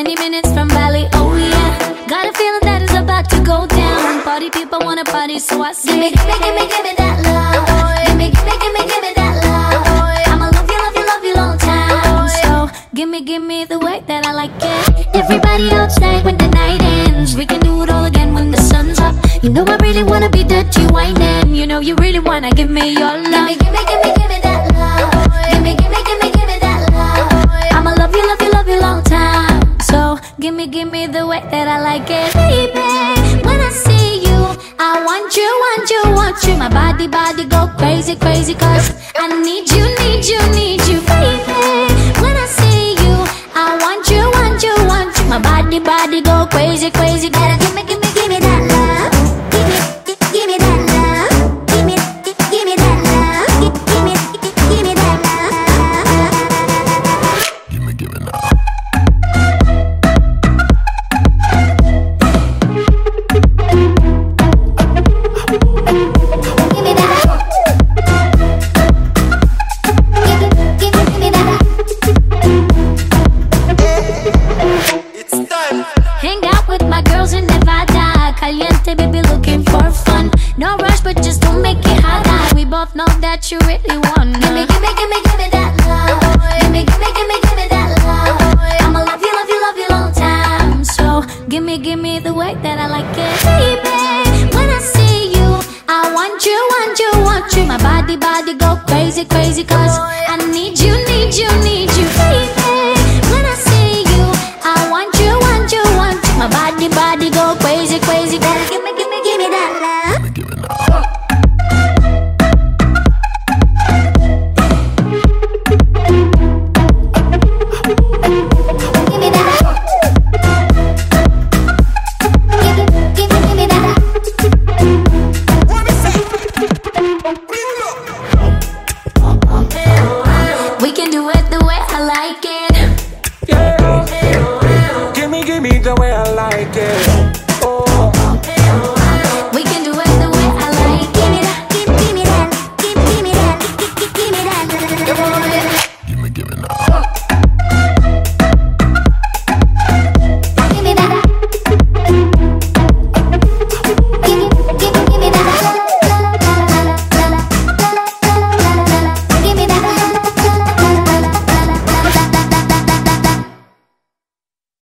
20 minutes from Bali, oh yeah. Got a feeling that it's about to go down. Party people wanna party, so I say Gimme, gimme, gimme, gimme that love. Gimme, gimme, gimme, gimme that love. I'ma love you, love you, love you long time. So, gimme, gimme the way that I like it Everybody outside when the night ends. We can do it all again when the sun's up. You know I really wanna be dirty whining. You know you really wanna give me your love. Gimme, gimme, gimme, gimme baby. When I see you, I want you, want you, want you. My body, body go crazy, crazy, cause I need you, need you, need you, baby. When I see you, I want you, want you, want you. My body, body go crazy, crazy, cause Caliente, baby, looking for fun. No rush, but just don't make it hot. We both know that you really want Gimme, gimme, gimme, gimme that love. Gimme, gimme, gimme, gimme that love. I'ma love you, love you, love you long time. So gimme, gimme the way that I like it, baby. When I see you, I want you, want you, want you. My body, body go crazy, crazy, cause I need you, need you, like